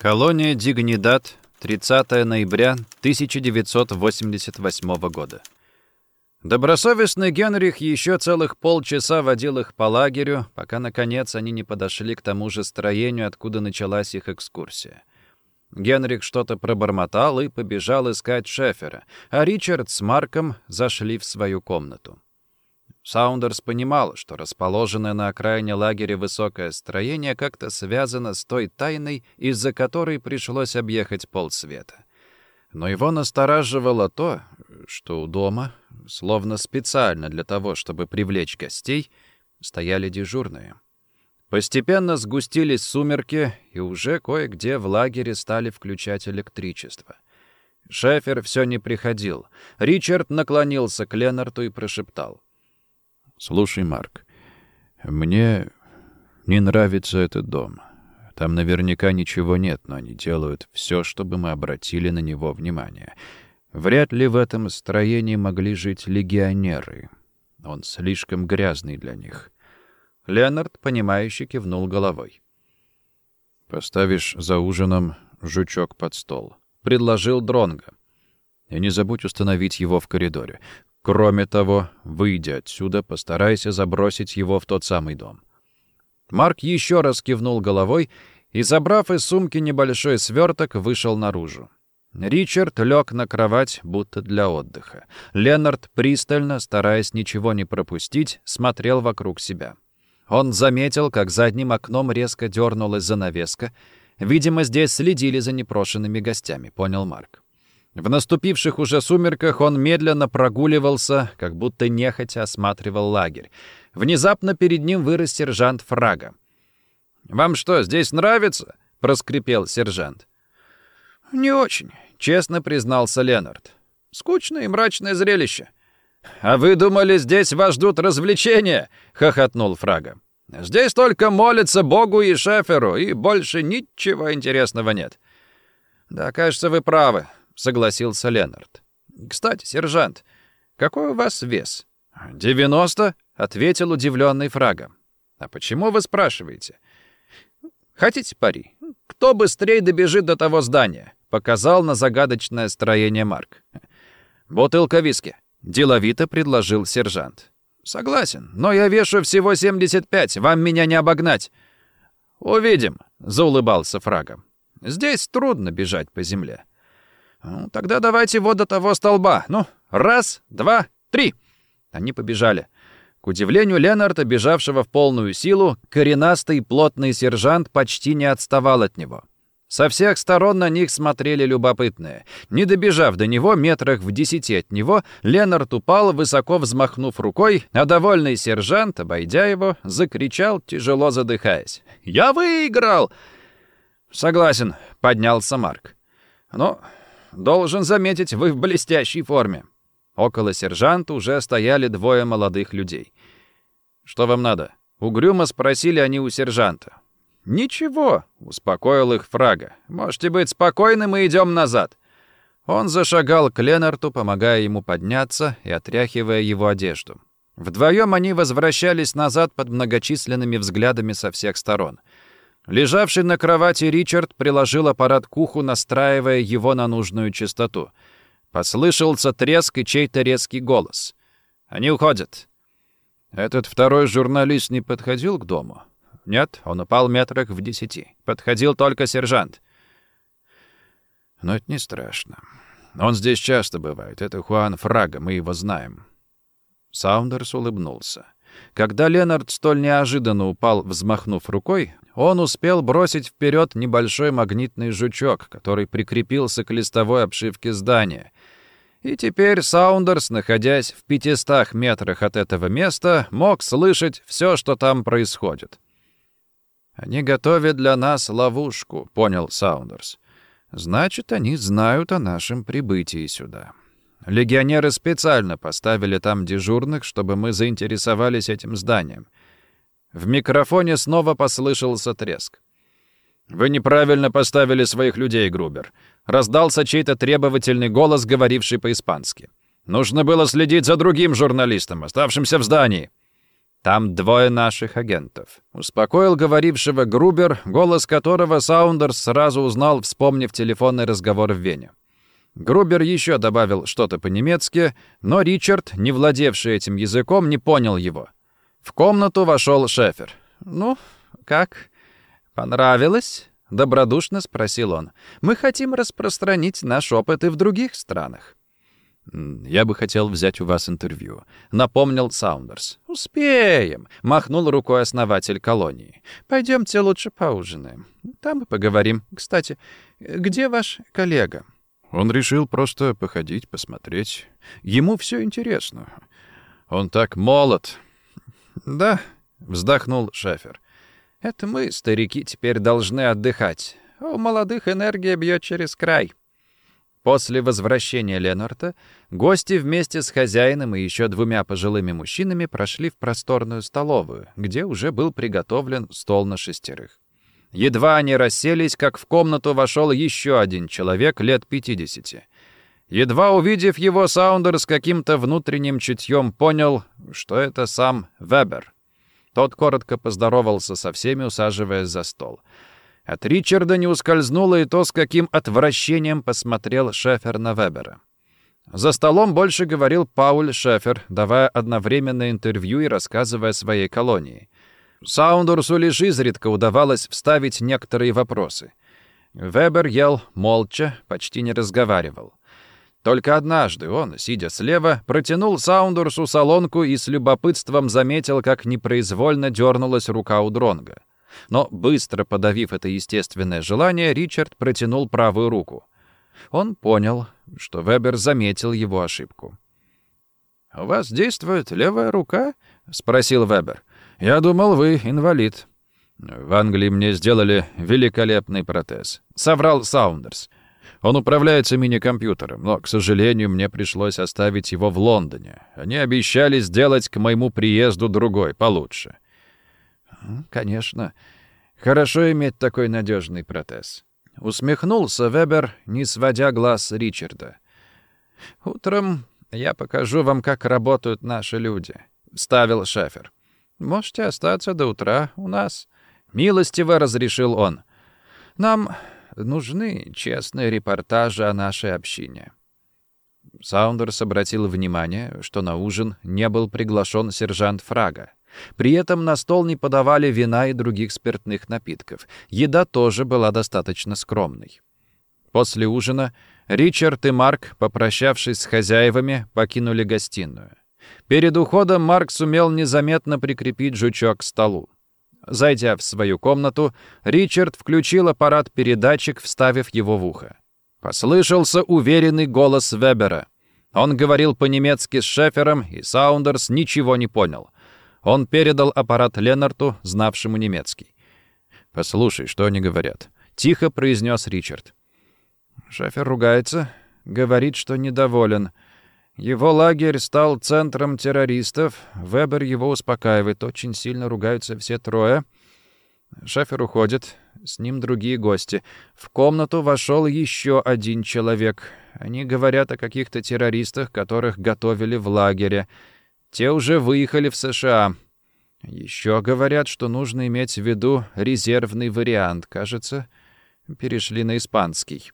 Колония Дигнидат, 30 ноября 1988 года. Добросовестный Генрих еще целых полчаса водил их по лагерю, пока, наконец, они не подошли к тому же строению, откуда началась их экскурсия. Генрих что-то пробормотал и побежал искать Шефера, а Ричард с Марком зашли в свою комнату. Саундерс понимал, что расположенное на окраине лагеря высокое строение как-то связано с той тайной, из-за которой пришлось объехать полсвета. Но его настораживало то, что у дома, словно специально для того, чтобы привлечь гостей, стояли дежурные. Постепенно сгустились сумерки, и уже кое-где в лагере стали включать электричество. Шефер все не приходил. Ричард наклонился к Ленарту и прошептал — «Слушай, Марк, мне не нравится этот дом. Там наверняка ничего нет, но они делают все, чтобы мы обратили на него внимание. Вряд ли в этом строении могли жить легионеры. Он слишком грязный для них». Леонард, понимающе кивнул головой. «Поставишь за ужином жучок под стол», — предложил Дронго. «И не забудь установить его в коридоре. Кроме того, выйдя отсюда, постарайся забросить его в тот самый дом. Марк еще раз кивнул головой и, забрав из сумки небольшой сверток, вышел наружу. Ричард лег на кровать, будто для отдыха. Ленард, пристально, стараясь ничего не пропустить, смотрел вокруг себя. Он заметил, как задним окном резко дернулась занавеска. Видимо, здесь следили за непрошенными гостями, понял Марк. В наступивших уже сумерках он медленно прогуливался, как будто нехотя осматривал лагерь. Внезапно перед ним вырос сержант Фрага. «Вам что, здесь нравится?» — проскрипел сержант. «Не очень», — честно признался Ленард. «Скучное и мрачное зрелище». «А вы думали, здесь вас ждут развлечения?» — хохотнул Фрага. «Здесь только молятся Богу и Шеферу, и больше ничего интересного нет». «Да, кажется, вы правы согласился Ленард. «Кстати, сержант, какой у вас вес?» «Девяносто», — ответил удивленный фрагом. «А почему вы спрашиваете?» «Хотите пари? Кто быстрее добежит до того здания?» — показал на загадочное строение Марк. «Бутылка виски», — деловито предложил сержант. «Согласен, но я вешу всего 75, вам меня не обогнать». «Увидим», — заулыбался фрагом. «Здесь трудно бежать по земле». Ну, тогда давайте вот до того столба. Ну, раз, два, три. Они побежали. К удивлению Ленарда, бежавшего в полную силу, коренастый плотный сержант почти не отставал от него. Со всех сторон на них смотрели любопытные. Не добежав до него, метрах в десяти от него, Ленард упал, высоко взмахнув рукой, а довольный сержант, обойдя его, закричал, тяжело задыхаясь. «Я выиграл!» «Согласен», — поднялся Марк. «Но Должен заметить, вы в блестящей форме». Около сержанта уже стояли двое молодых людей. «Что вам надо?» Угрюмо спросили они у сержанта. «Ничего», — успокоил их Фрага. «Можете быть спокойны, мы идем назад». Он зашагал к Ленарту, помогая ему подняться и отряхивая его одежду. Вдвоем они возвращались назад под многочисленными взглядами со всех сторон — Лежавший на кровати Ричард приложил аппарат к уху, настраивая его на нужную частоту. Послышался треск и чей-то резкий голос. «Они уходят». Этот второй журналист не подходил к дому? Нет, он упал метрах в десяти. Подходил только сержант. Но это не страшно. Он здесь часто бывает. Это Хуан Фрага, мы его знаем. Саундерс улыбнулся. Когда Ленард столь неожиданно упал, взмахнув рукой, он успел бросить вперед небольшой магнитный жучок, который прикрепился к листовой обшивке здания. И теперь Саундерс, находясь в 500 метрах от этого места, мог слышать все, что там происходит. «Они готовят для нас ловушку», — понял Саундерс. «Значит, они знают о нашем прибытии сюда». Легионеры специально поставили там дежурных, чтобы мы заинтересовались этим зданием. В микрофоне снова послышался треск. «Вы неправильно поставили своих людей, Грубер», — раздался чей-то требовательный голос, говоривший по-испански. «Нужно было следить за другим журналистом, оставшимся в здании». Там двое наших агентов. Успокоил говорившего Грубер, голос которого Саундерс сразу узнал, вспомнив телефонный разговор в Вене. Грубер еще добавил что-то по-немецки, но Ричард, не владевший этим языком, не понял его. В комнату вошел Шефер. «Ну, как? Понравилось?» — добродушно спросил он. «Мы хотим распространить наш опыт и в других странах». «Я бы хотел взять у вас интервью», — напомнил Саундерс. «Успеем», — махнул рукой основатель колонии. «Пойдемте лучше поужинаем. Там и поговорим. Кстати, где ваш коллега?» Он решил просто походить, посмотреть. Ему все интересно. Он так молод. «Да», — вздохнул Шефер. «Это мы, старики, теперь должны отдыхать. У молодых энергия бьет через край». После возвращения Ленарта гости вместе с хозяином и еще двумя пожилыми мужчинами прошли в просторную столовую, где уже был приготовлен стол на шестерых. Едва они расселись, как в комнату вошел еще один человек лет 50. Едва увидев его, Саундер с каким-то внутренним чутьем понял, что это сам Вебер. Тот коротко поздоровался со всеми, усаживаясь за стол. От Ричарда не ускользнуло и то, с каким отвращением посмотрел Шефер на Вебера. За столом больше говорил Пауль Шефер, давая одновременно интервью и рассказывая о своей колонии. Саундерсу лишь изредка удавалось вставить некоторые вопросы. Вебер ел молча, почти не разговаривал. Только однажды он, сидя слева, протянул Саундерсу солонку и с любопытством заметил, как непроизвольно дернулась рука у Дронга. Но, быстро подавив это естественное желание, Ричард протянул правую руку. Он понял, что Вебер заметил его ошибку. «У вас действует левая рука?» — спросил Вебер. «Я думал, вы инвалид». «В Англии мне сделали великолепный протез», — соврал Саундерс. «Он управляется мини-компьютером, но, к сожалению, мне пришлось оставить его в Лондоне. Они обещали сделать к моему приезду другой, получше». «Конечно. Хорошо иметь такой надежный протез». Усмехнулся Вебер, не сводя глаз Ричарда. «Утром я покажу вам, как работают наши люди», — ставил Шефер. «Можете остаться до утра у нас». Милостиво разрешил он. «Нам нужны честные репортажи о нашей общине». Саундерс обратил внимание, что на ужин не был приглашен сержант Фрага. При этом на стол не подавали вина и других спиртных напитков. Еда тоже была достаточно скромной. После ужина Ричард и Марк, попрощавшись с хозяевами, покинули гостиную. Перед уходом Марк сумел незаметно прикрепить жучок к столу. Зайдя в свою комнату, Ричард включил аппарат-передатчик, вставив его в ухо. Послышался уверенный голос Вебера. Он говорил по-немецки с Шефером, и Саундерс ничего не понял — он передал аппарат Ленарту, знавшему немецкий. «Послушай, что они говорят», — тихо произнес Ричард. Шефер ругается, говорит, что недоволен. Его лагерь стал центром террористов. Вебер его успокаивает. Очень сильно ругаются все трое. Шефер уходит. С ним другие гости. В комнату вошел еще один человек. Они говорят о каких-то террористах, которых готовили в лагере. Те уже выехали в США. Еще говорят, что нужно иметь в виду резервный вариант. Кажется, перешли на испанский.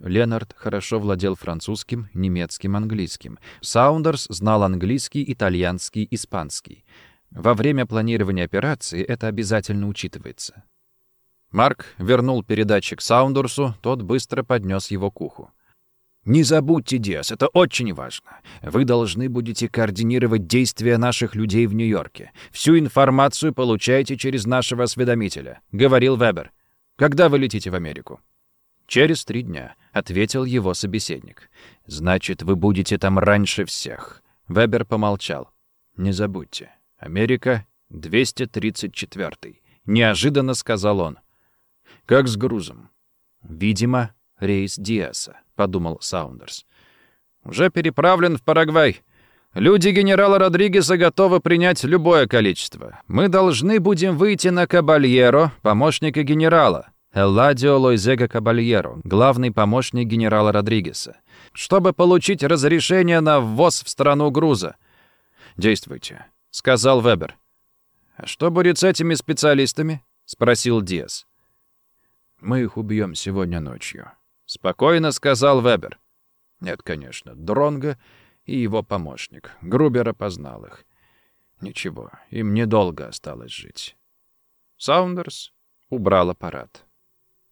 Ленард хорошо владел французским, немецким, английским. Саундерс знал английский, итальянский, испанский. Во время планирования операции это обязательно учитывается. Марк вернул передатчик Саундерсу, тот быстро поднес его к уху. Не забудьте, Диас, это очень важно. Вы должны будете координировать действия наших людей в Нью-Йорке. Всю информацию получаете через нашего осведомителя», — говорил Вебер. «Когда вы летите в Америку?» «Через три дня», — ответил его собеседник. «Значит, вы будете там раньше всех». Вебер помолчал. «Не забудьте. Америка 234-й», — неожиданно сказал он. «Как с грузом?» «Видимо, рейс Диаса», — подумал Саундерс. «Уже переправлен в Парагвай. Люди генерала Родригеса готовы принять любое количество. Мы должны будем выйти на Кабальеро, помощника генерала, Элладио Лойзега Кабальеро, главный помощник генерала Родригеса, чтобы получить разрешение на ввоз в страну груза. «Действуйте», — сказал Вебер. «А что будет с этими специалистами?» — спросил Диас. «Мы их убьем сегодня ночью», — спокойно сказал Вебер. «Нет, конечно, Дронго и его помощник. Грубер опознал их. Ничего, им недолго осталось жить». Саундерс убрал аппарат.